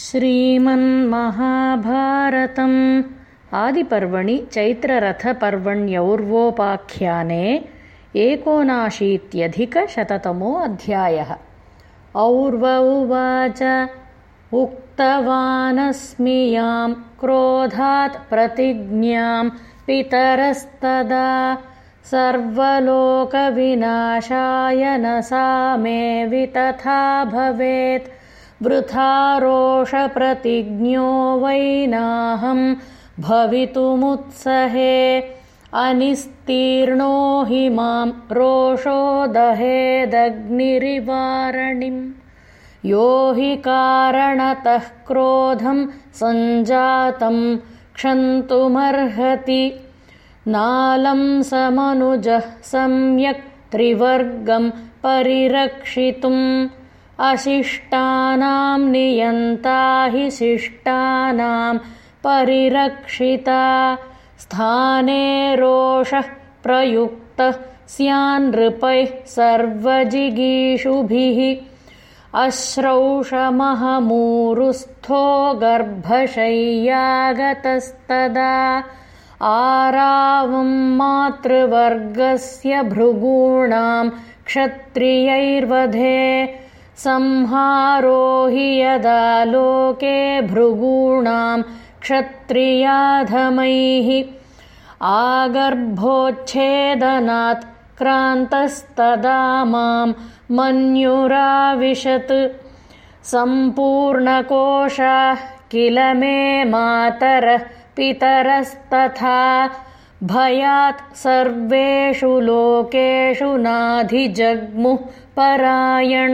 श्रीमन्महाभारतम् आदिपर्वणि चैत्ररथपर्वण्यौर्वोपाख्याने एकोनाशीत्यधिकशततमो अध्यायः और्व उवाच उक्तवानस्मि यां क्रोधात् प्रतिज्ञां पितरस्तदा सर्वलोकविनाशाय न सा मे वितथा भवेत् वृथारोषप्रतिज्ञो वैनाहं भवितुमुत्सहे अनिस्तीर्णो हि मां रोषो दहेदग्निरिवारणिम् यो हि कारणतः क्रोधं सञ्जातं क्षन्तुमर्हति। नालं समनुजः सम्यक् त्रिवर्गं परिरक्षितुम् अशिष्टानां नियन्ता हि शिष्टानां परिरक्षिता। स्थाने रोषः प्रयुक्तः स्यान्नृपैः सर्वजिगीषुभिः। अश्रौषमहमूरुस्थो गर्भशय्यागतस्तदा। आरावं मातृवर्गस्य भृगूणां क्षत्रियैर्वधे संहारो हि यदा लोके भृगूणां क्षत्रियाधमैः आगर्भोच्छेदनात् क्रान्तस्तदा मां मन्युराविशत्। सम्पूर्णकोशाः किल मे मातरः पितरस्तथा। भयात् सर्वेषु लोकेषु नाधिजग्मुः परायण